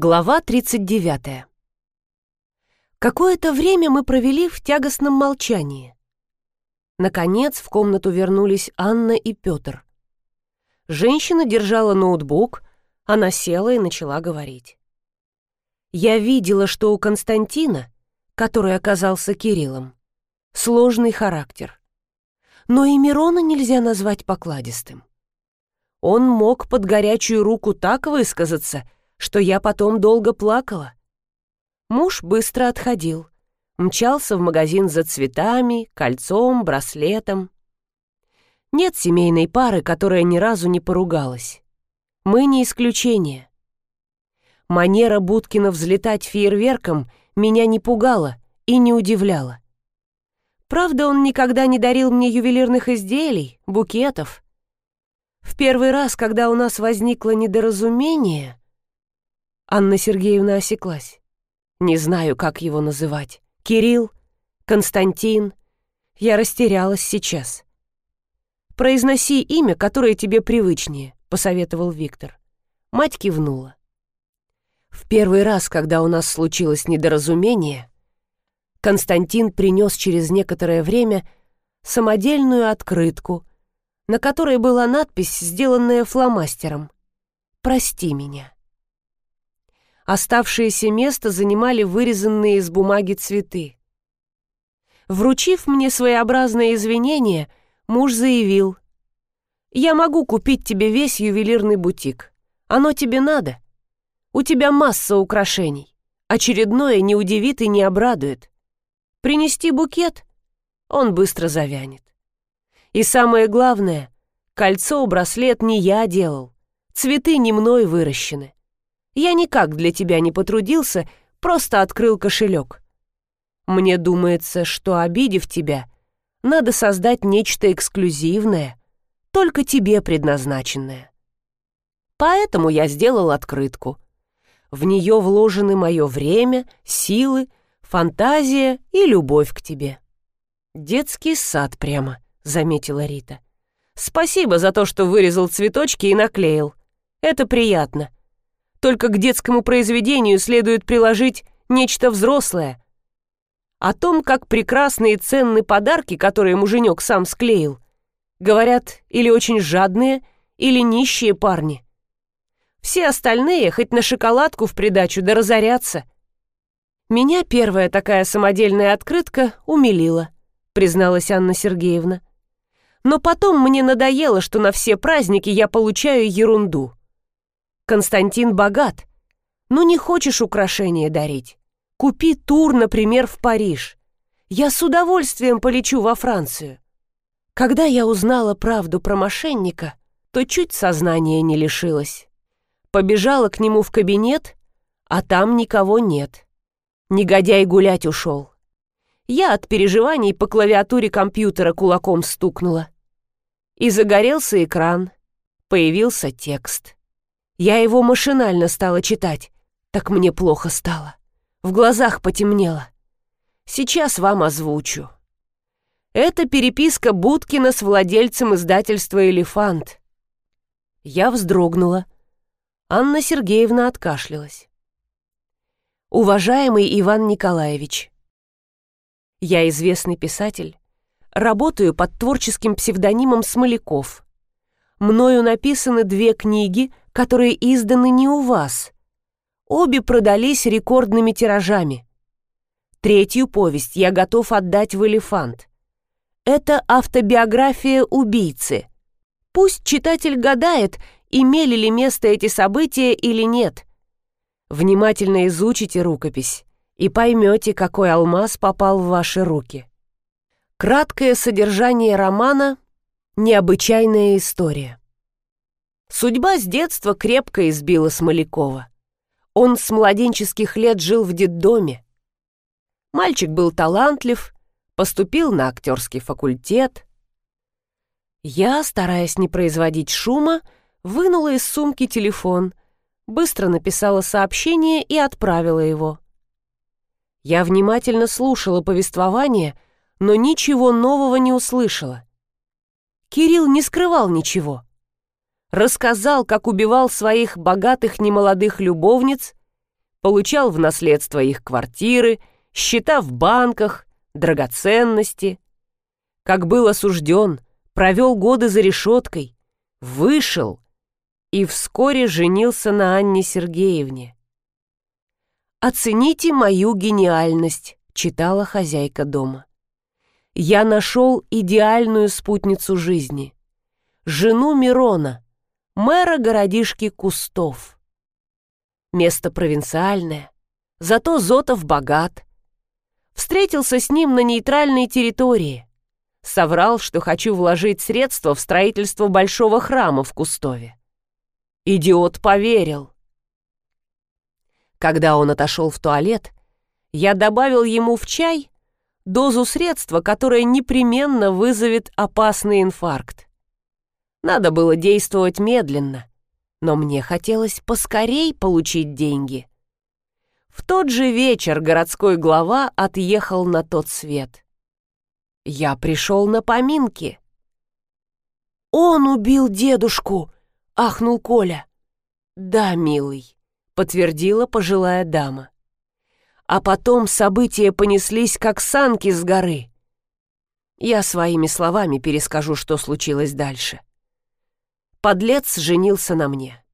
Глава 39. Какое-то время мы провели в тягостном молчании. Наконец в комнату вернулись Анна и Петр. Женщина держала ноутбук, она села и начала говорить. Я видела, что у Константина, который оказался Кириллом, сложный характер. Но и Мирона нельзя назвать покладистым. Он мог под горячую руку так высказаться — что я потом долго плакала. Муж быстро отходил, мчался в магазин за цветами, кольцом, браслетом. Нет семейной пары, которая ни разу не поругалась. Мы не исключение. Манера Будкина взлетать фейерверком меня не пугала и не удивляла. Правда, он никогда не дарил мне ювелирных изделий, букетов. В первый раз, когда у нас возникло недоразумение, Анна Сергеевна осеклась. Не знаю, как его называть. Кирилл? Константин? Я растерялась сейчас. «Произноси имя, которое тебе привычнее», — посоветовал Виктор. Мать кивнула. В первый раз, когда у нас случилось недоразумение, Константин принес через некоторое время самодельную открытку, на которой была надпись, сделанная фломастером «Прости меня». Оставшееся место занимали вырезанные из бумаги цветы. Вручив мне своеобразное извинение, муж заявил, «Я могу купить тебе весь ювелирный бутик. Оно тебе надо. У тебя масса украшений. Очередное не удивит и не обрадует. Принести букет? Он быстро завянет. И самое главное, кольцо, браслет не я делал. Цветы не мной выращены. Я никак для тебя не потрудился, просто открыл кошелек. Мне думается, что, обидев тебя, надо создать нечто эксклюзивное, только тебе предназначенное. Поэтому я сделал открытку. В нее вложены мое время, силы, фантазия и любовь к тебе. «Детский сад прямо», — заметила Рита. «Спасибо за то, что вырезал цветочки и наклеил. Это приятно. Только к детскому произведению следует приложить нечто взрослое. О том, как прекрасные и ценные подарки, которые муженек сам склеил, говорят или очень жадные, или нищие парни. Все остальные хоть на шоколадку в придачу да разорятся. Меня первая такая самодельная открытка умилила, призналась Анна Сергеевна. Но потом мне надоело, что на все праздники я получаю ерунду. Константин богат. Ну не хочешь украшения дарить? Купи тур, например, в Париж. Я с удовольствием полечу во Францию. Когда я узнала правду про мошенника, то чуть сознания не лишилась. Побежала к нему в кабинет, а там никого нет. Негодяй гулять ушел. Я от переживаний по клавиатуре компьютера кулаком стукнула. И загорелся экран. Появился текст. Я его машинально стала читать. Так мне плохо стало. В глазах потемнело. Сейчас вам озвучу. Это переписка Будкина с владельцем издательства «Элефант». Я вздрогнула. Анна Сергеевна откашлялась. «Уважаемый Иван Николаевич, я известный писатель, работаю под творческим псевдонимом Смоляков. Мною написаны две книги, которые изданы не у вас. Обе продались рекордными тиражами. Третью повесть я готов отдать в «Элефант». Это автобиография убийцы. Пусть читатель гадает, имели ли место эти события или нет. Внимательно изучите рукопись и поймете, какой алмаз попал в ваши руки. Краткое содержание романа — необычайная история. Судьба с детства крепко избила Смолякова. Он с младенческих лет жил в детдоме. Мальчик был талантлив, поступил на актерский факультет. Я, стараясь не производить шума, вынула из сумки телефон, быстро написала сообщение и отправила его. Я внимательно слушала повествование, но ничего нового не услышала. Кирилл не скрывал ничего рассказал, как убивал своих богатых немолодых любовниц получал в наследство их квартиры, счета в банках, драгоценности. Как был осужден, провел годы за решеткой, вышел и вскоре женился на Анне Сергеевне. «Оцените мою гениальность», — читала хозяйка дома. «Я нашел идеальную спутницу жизни, жену Мирона, мэра городишки Кустов. Место провинциальное, зато Зотов богат. Встретился с ним на нейтральной территории. Соврал, что хочу вложить средства в строительство большого храма в Кустове. Идиот поверил. Когда он отошел в туалет, я добавил ему в чай дозу средства, которое непременно вызовет опасный инфаркт. Надо было действовать медленно, но мне хотелось поскорей получить деньги. В тот же вечер городской глава отъехал на тот свет. Я пришел на поминки. «Он убил дедушку!» — ахнул Коля. «Да, милый», подтвердила пожилая дама. А потом события понеслись, как санки с горы. Я своими словами перескажу, что случилось дальше. Подлец женился на мне.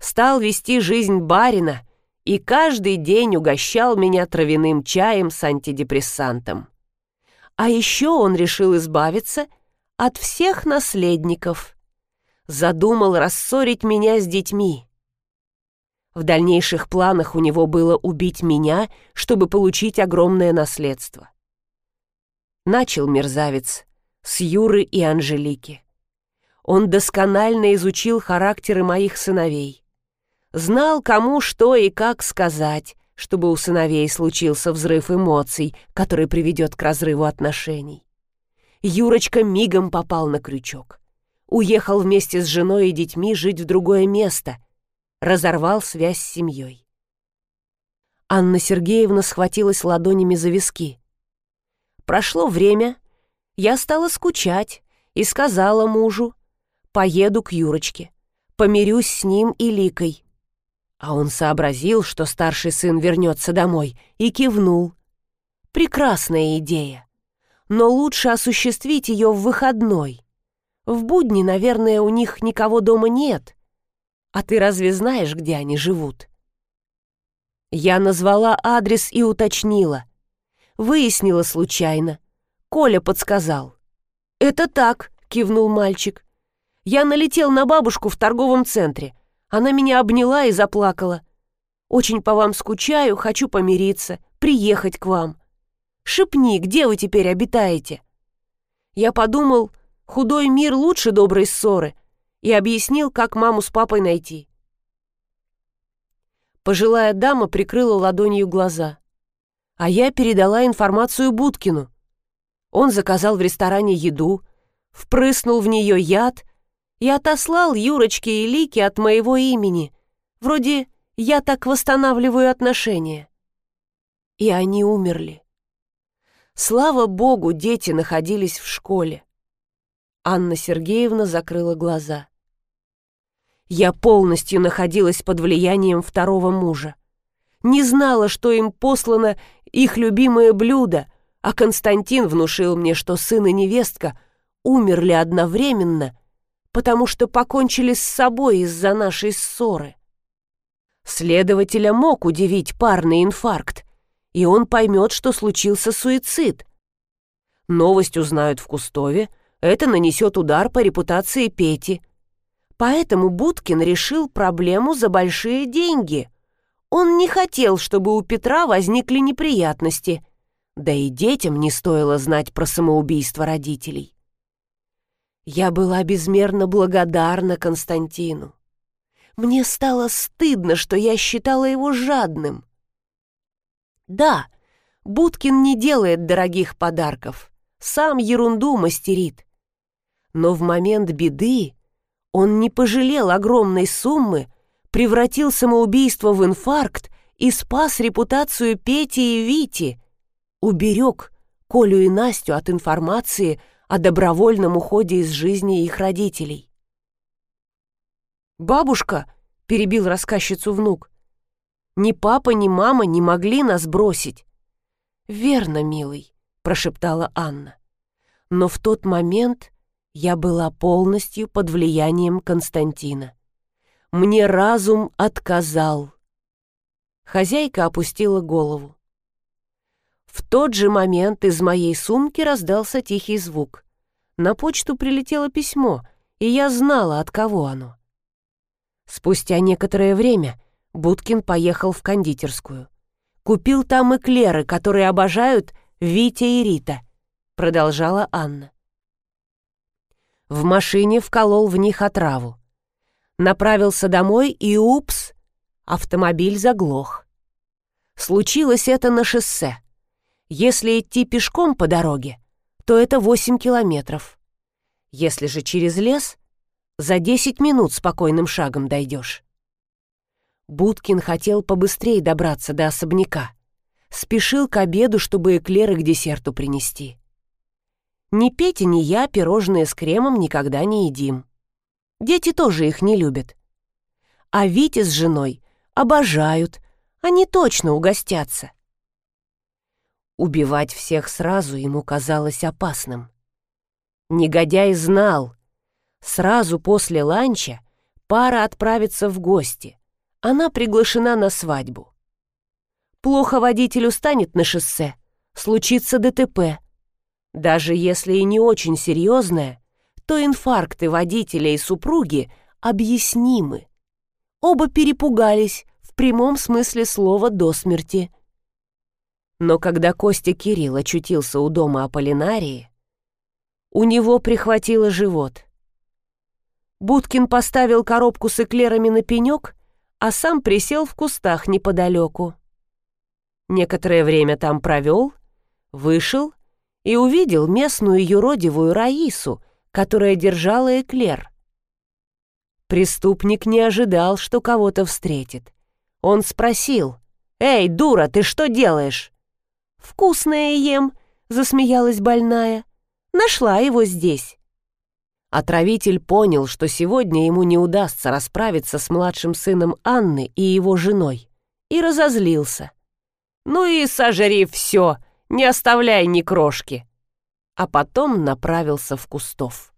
Стал вести жизнь барина и каждый день угощал меня травяным чаем с антидепрессантом. А еще он решил избавиться от всех наследников. Задумал рассорить меня с детьми. В дальнейших планах у него было убить меня, чтобы получить огромное наследство. Начал мерзавец с Юры и Анжелики. Он досконально изучил характеры моих сыновей. Знал, кому что и как сказать, чтобы у сыновей случился взрыв эмоций, который приведет к разрыву отношений. Юрочка мигом попал на крючок. Уехал вместе с женой и детьми жить в другое место — разорвал связь с семьей. Анна Сергеевна схватилась ладонями за виски. Прошло время, я стала скучать и сказала мужу, поеду к Юрочке, помирюсь с ним и Ликой. А он сообразил, что старший сын вернется домой, и кивнул. Прекрасная идея, но лучше осуществить ее в выходной. В будни, наверное, у них никого дома нет. А ты разве знаешь, где они живут? Я назвала адрес и уточнила. Выяснила случайно. Коля подсказал. «Это так», — кивнул мальчик. «Я налетел на бабушку в торговом центре. Она меня обняла и заплакала. Очень по вам скучаю, хочу помириться, приехать к вам. Шепни, где вы теперь обитаете?» Я подумал, худой мир лучше доброй ссоры — и объяснил, как маму с папой найти. Пожилая дама прикрыла ладонью глаза. А я передала информацию Будкину. Он заказал в ресторане еду, впрыснул в нее яд и отослал Юрочке и Лике от моего имени. Вроде «я так восстанавливаю отношения». И они умерли. Слава богу, дети находились в школе. Анна Сергеевна закрыла глаза. Я полностью находилась под влиянием второго мужа. Не знала, что им послано их любимое блюдо, а Константин внушил мне, что сын и невестка умерли одновременно, потому что покончили с собой из-за нашей ссоры. Следователя мог удивить парный инфаркт, и он поймет, что случился суицид. Новость узнают в Кустове, это нанесет удар по репутации Пети. Поэтому Будкин решил проблему за большие деньги. Он не хотел, чтобы у Петра возникли неприятности. Да и детям не стоило знать про самоубийство родителей. Я была безмерно благодарна Константину. Мне стало стыдно, что я считала его жадным. Да, Будкин не делает дорогих подарков, сам ерунду мастерит. Но в момент беды он не пожалел огромной суммы, превратил самоубийство в инфаркт и спас репутацию Пети и Вити, уберег Колю и Настю от информации о добровольном уходе из жизни их родителей. «Бабушка», — перебил рассказчицу внук, — Ни папа, ни мама не могли нас бросить. «Верно, милый», — прошептала Анна. Но в тот момент я была полностью под влиянием Константина. Мне разум отказал. Хозяйка опустила голову. В тот же момент из моей сумки раздался тихий звук. На почту прилетело письмо, и я знала, от кого оно. Спустя некоторое время Будкин поехал в кондитерскую. Купил там эклеры, которые обожают Витя и Рита, продолжала Анна. В машине вколол в них отраву. Направился домой и, упс, автомобиль заглох. Случилось это на шоссе. Если идти пешком по дороге, то это 8 километров. Если же через лес, за 10 минут спокойным шагом дойдешь. Будкин хотел побыстрее добраться до особняка. Спешил к обеду, чтобы эклеры к десерту принести. Ни Петя, ни я пирожные с кремом никогда не едим. Дети тоже их не любят. А Витя с женой обожают, они точно угостятся. Убивать всех сразу ему казалось опасным. Негодяй знал, сразу после ланча пара отправится в гости. Она приглашена на свадьбу. Плохо водителю станет на шоссе, случится ДТП. Даже если и не очень серьезное, то инфаркты водителя и супруги объяснимы. Оба перепугались в прямом смысле слова до смерти. Но когда Костя Кирилл очутился у дома Аполлинарии, у него прихватило живот. Будкин поставил коробку с эклерами на пенек, а сам присел в кустах неподалеку. Некоторое время там провел, вышел и увидел местную юродивую Раису, которая держала эклер. Преступник не ожидал, что кого-то встретит. Он спросил, «Эй, дура, ты что делаешь?» «Вкусное ем», — засмеялась больная. «Нашла его здесь». Отравитель понял, что сегодня ему не удастся расправиться с младшим сыном Анны и его женой, и разозлился. «Ну и сожри все, не оставляй ни крошки!» А потом направился в кустов.